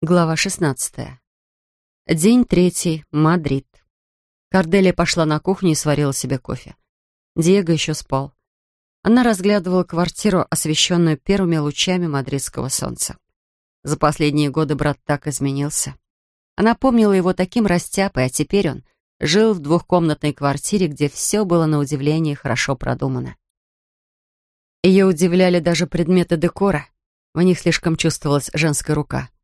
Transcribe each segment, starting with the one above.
Глава 16. День третий. Мадрид. Карделия пошла на кухню и сварила себе кофе. Диего еще спал. Она разглядывала квартиру, освещенную первыми лучами мадридского солнца. За последние годы брат так изменился. Она помнила его таким растяпой, а теперь он жил в двухкомнатной квартире, где все было на удивление хорошо продумано. Ее удивляли даже предметы декора. В них слишком чувствовалась женская рука —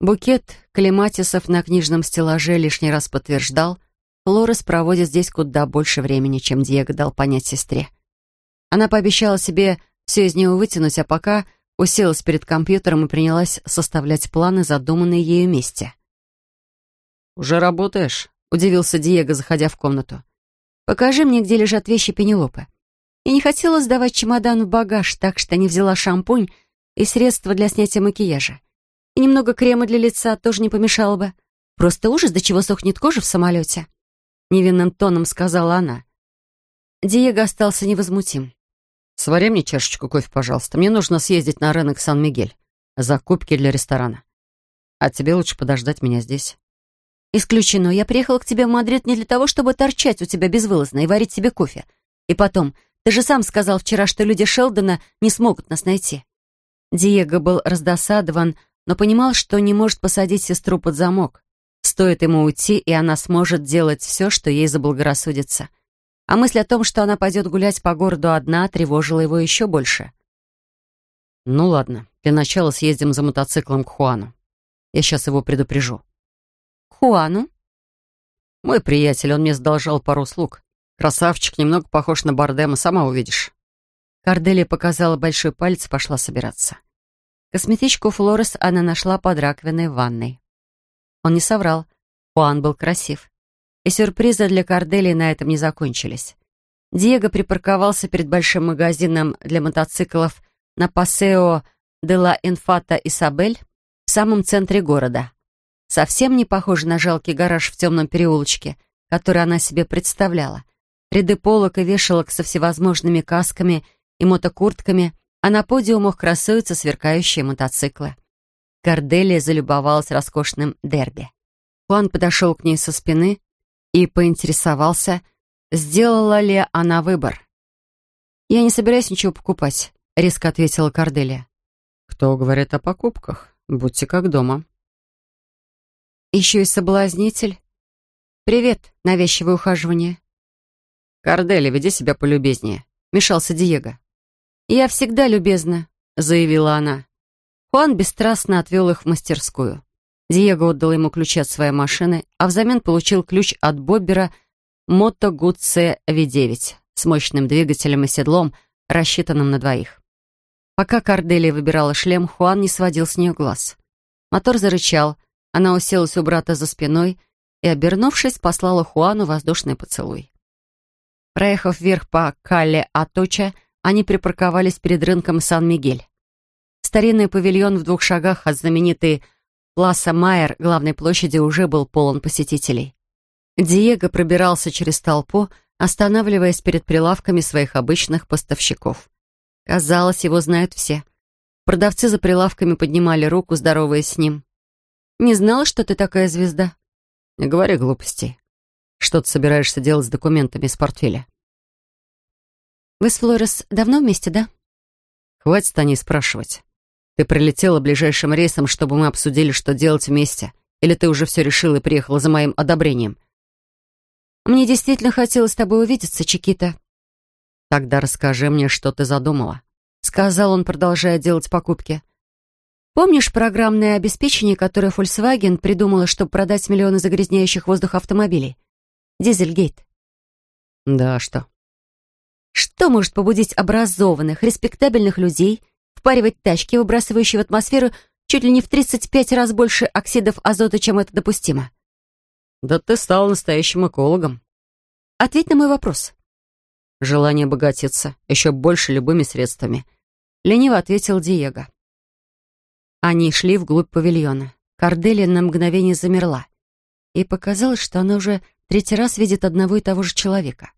Букет клематисов на книжном стеллаже лишний раз подтверждал, Флорес проводит здесь куда больше времени, чем Диего дал понять сестре. Она пообещала себе все из него вытянуть, а пока уселась перед компьютером и принялась составлять планы, задуманные ею вместе. «Уже работаешь?» — удивился Диего, заходя в комнату. «Покажи мне, где лежат вещи Пенелопы». Я не хотела сдавать чемодан в багаж, так что не взяла шампунь и средства для снятия макияжа. И немного крема для лица тоже не помешало бы. Просто ужас, до чего сохнет кожа в самолете. Невинным тоном сказала она. Диего остался невозмутим. «Свари мне чашечку кофе, пожалуйста. Мне нужно съездить на рынок Сан-Мигель. Закупки для ресторана. А тебе лучше подождать меня здесь». «Исключено. Я приехала к тебе в Мадрид не для того, чтобы торчать у тебя безвылазно и варить себе кофе. И потом, ты же сам сказал вчера, что люди Шелдона не смогут нас найти». Диего был раздосадован, но понимал, что не может посадить сестру под замок. Стоит ему уйти, и она сможет делать все, что ей заблагорассудится. А мысль о том, что она пойдет гулять по городу одна, тревожила его еще больше. «Ну ладно, для начала съездим за мотоциклом к Хуану. Я сейчас его предупрежу». «К Хуану?» «Мой приятель, он мне задолжал пару услуг. Красавчик, немного похож на Бардема, сама увидишь». Корделия показала большой палец и пошла собираться. Косметичку Флорес она нашла под раковиной в ванной. Он не соврал. Хуан был красив. И сюрпризы для Корделии на этом не закончились. Диего припарковался перед большим магазином для мотоциклов на Пасео де ла Инфата Исабель в самом центре города. Совсем не похож на жалкий гараж в темном переулочке, который она себе представляла. Ряды полок и вешалок со всевозможными касками и мотокуртками, а на подиумах красуются сверкающие мотоциклы. Корделия залюбовалась роскошным дерби. Хуан подошел к ней со спины и поинтересовался, сделала ли она выбор. «Я не собираюсь ничего покупать», — резко ответила Корделия. «Кто говорит о покупках? Будьте как дома». «Еще и соблазнитель. Привет, навязчивое ухаживание». «Корделия, веди себя полюбезнее», — мешался Диего. «Я всегда любезна», — заявила она. Хуан бесстрастно отвел их в мастерскую. Диего отдал ему ключи от своей машины, а взамен получил ключ от Боббера Moto Guzzi V9 с мощным двигателем и седлом, рассчитанным на двоих. Пока Корделия выбирала шлем, Хуан не сводил с нее глаз. Мотор зарычал, она уселась у брата за спиной и, обернувшись, послала Хуану воздушный поцелуй. Проехав вверх по Калле Аточа, они припарковались перед рынком Сан-Мигель. Старинный павильон в двух шагах от знаменитой Пласа Майер главной площади уже был полон посетителей. Диего пробирался через толпу, останавливаясь перед прилавками своих обычных поставщиков. Казалось, его знают все. Продавцы за прилавками поднимали руку, здороваясь с ним. «Не знала, что ты такая звезда?» «Не говори глупостей. Что ты собираешься делать с документами из портфеля?» «Вы с Флорес давно вместе, да?» «Хватит о ней спрашивать. Ты прилетела ближайшим рейсом, чтобы мы обсудили, что делать вместе. Или ты уже все решила и приехала за моим одобрением?» «Мне действительно хотелось с тобой увидеться, Чикита». «Тогда расскажи мне, что ты задумала», — сказал он, продолжая делать покупки. «Помнишь программное обеспечение, которое Volkswagen придумала, чтобы продать миллионы загрязняющих воздух автомобилей? Дизельгейт». «Да, что?» Что может побудить образованных, респектабельных людей впаривать тачки, выбрасывающие в атмосферу чуть ли не в 35 раз больше оксидов азота, чем это допустимо? Да ты стал настоящим экологом. Ответь на мой вопрос. Желание обогатиться еще больше любыми средствами. Лениво ответил Диего. Они шли вглубь павильона. Корделия на мгновение замерла. И показалось, что она уже третий раз видит одного и того же человека.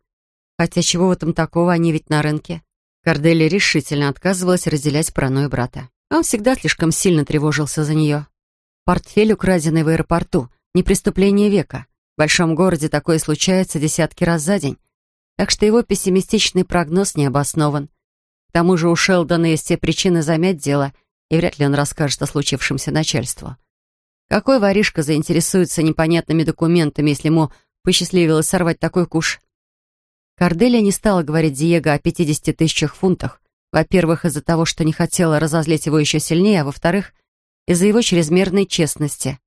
Хотя чего в этом такого, они ведь на рынке. Корделия решительно отказывалась разделять паранойю брата. Он всегда слишком сильно тревожился за нее. Портфель, украденный в аэропорту, не преступление века. В большом городе такое случается десятки раз за день. Так что его пессимистичный прогноз не обоснован. К тому же у Шелдона есть все причины замять дело, и вряд ли он расскажет о случившемся начальству. Какой воришка заинтересуется непонятными документами, если ему посчастливилось сорвать такой куш? Корделия не стала говорить Диего о 50 тысячах фунтах. Во-первых, из-за того, что не хотела разозлить его еще сильнее, а во-вторых, из-за его чрезмерной честности.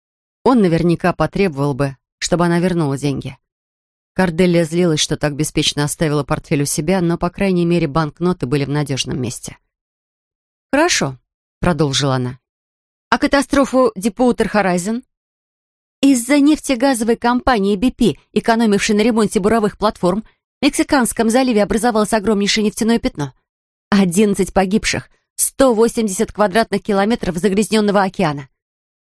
Он наверняка потребовал бы, чтобы она вернула деньги. Корделия злилась, что так беспечно оставила портфель у себя, но, по крайней мере, банкноты были в надежном месте. «Хорошо», — продолжила она. «А катастрофу Deepwater Horizon?» Из-за нефтегазовой компании BP, экономившей на ремонте буровых платформ, в Мексиканском заливе образовалось огромнейшее нефтяное пятно. 11 погибших, 180 квадратных километров загрязненного океана,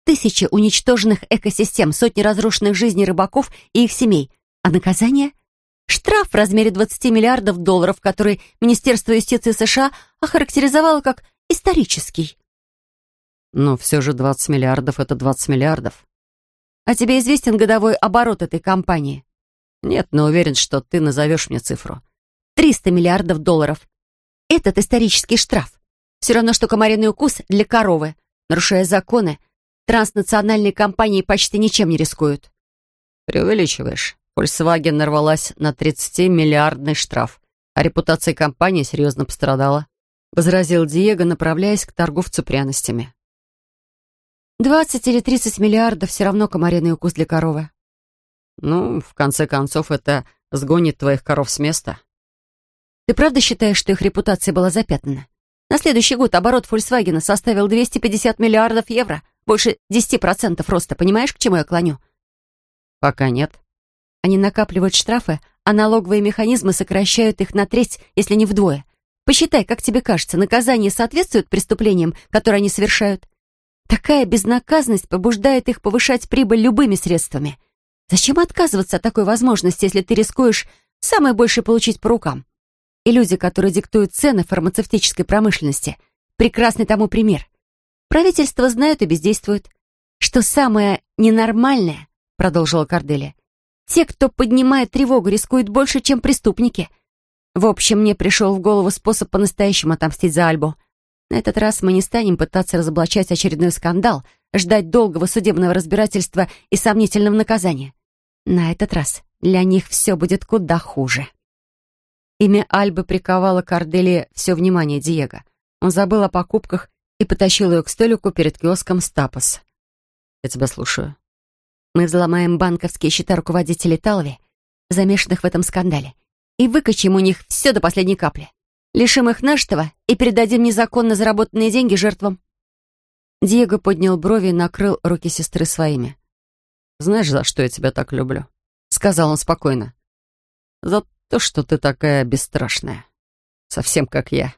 тысячи уничтоженных экосистем, сотни разрушенных жизней рыбаков и их семей. А наказание? Штраф в размере 20 миллиардов долларов, который Министерство юстиции США охарактеризовало как исторический. Но все же 20 миллиардов — это 20 миллиардов. А тебе известен годовой оборот этой компании? Нет, но уверен, что ты назовешь мне цифру. 300 миллиардов долларов. Этот исторический штраф. Все равно, что комариный укус для коровы. Нарушая законы, транснациональные компании почти ничем не рискуют. Преувеличиваешь. Volkswagen нарвалась на 30-миллиардный штраф, а репутация компании серьезно пострадала. Возразил Диего, направляясь к торговцу пряностями. 20 или 30 миллиардов все равно комариный укус для коровы. Ну, в конце концов, это сгонит твоих коров с места. Ты правда считаешь, что их репутация была запятнана? На следующий год оборот Volkswagen составил 250 миллиардов евро, больше 10% роста. Понимаешь, к чему я клоню? Пока нет. Они накапливают штрафы, а налоговые механизмы сокращают их на треть, если не вдвое. Посчитай, как тебе кажется, наказание соответствует преступлениям, которые они совершают? Такая безнаказанность побуждает их повышать прибыль любыми средствами. Зачем отказываться от такой возможности, если ты рискуешь самое большее получить по рукам? И люди, которые диктуют цены фармацевтической промышленности, прекрасный тому пример. Правительство знают и бездействуют. Что самое ненормальное, продолжила Корделия, те, кто поднимает тревогу, рискуют больше, чем преступники. В общем, мне пришел в голову способ по-настоящему отомстить за Альбу. На этот раз мы не станем пытаться разоблачать очередной скандал, ждать долгого судебного разбирательства и сомнительного наказания. На этот раз для них все будет куда хуже. Имя Альбы приковало к Арделии все внимание Диего. Он забыл о покупках и потащил ее к столику перед киоском «Стапос». «Я тебя слушаю». «Мы взломаем банковские счета руководителей Талви, замешанных в этом скандале, и выкачаем у них все до последней капли. Лишим их нашего и передадим незаконно заработанные деньги жертвам». Диего поднял брови и накрыл руки сестры своими. «Знаешь, за что я тебя так люблю?» — сказал он спокойно. «За то, что ты такая бесстрашная. Совсем как я.